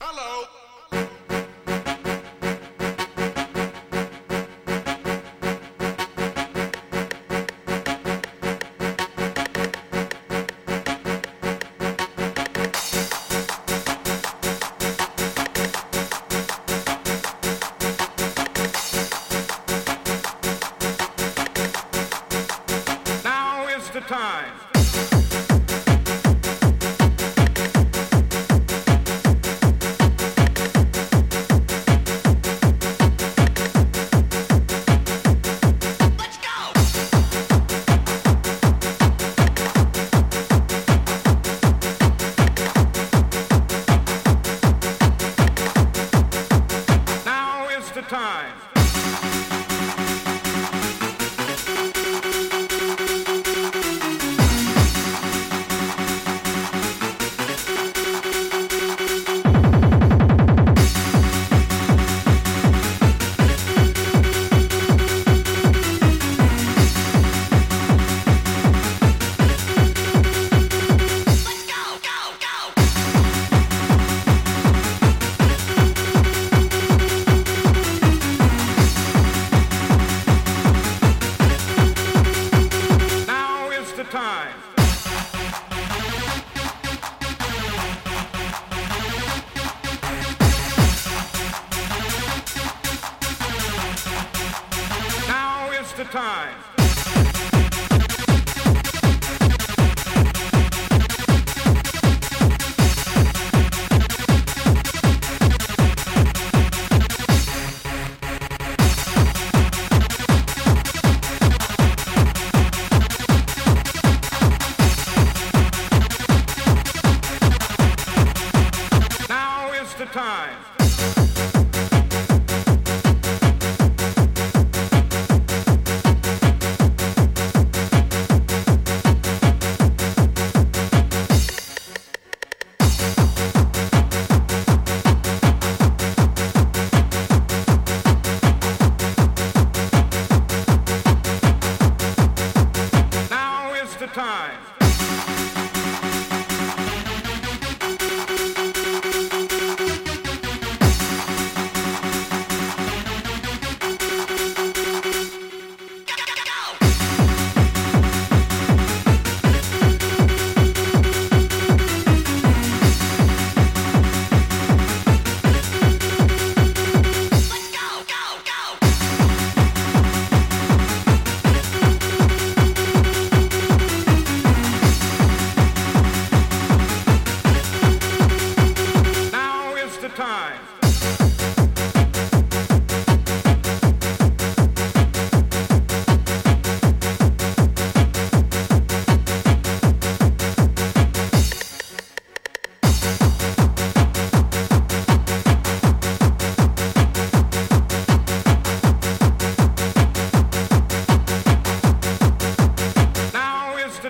Hello. Now is the time. of time. time. Now is the time. time.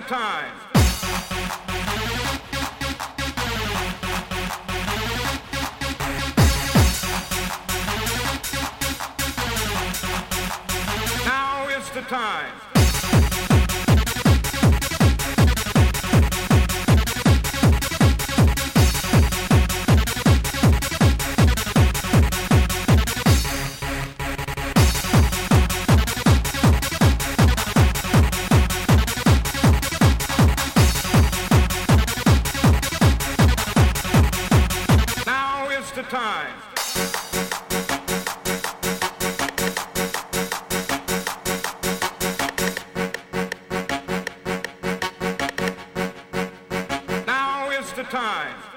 times. Now is the time. Now is the time.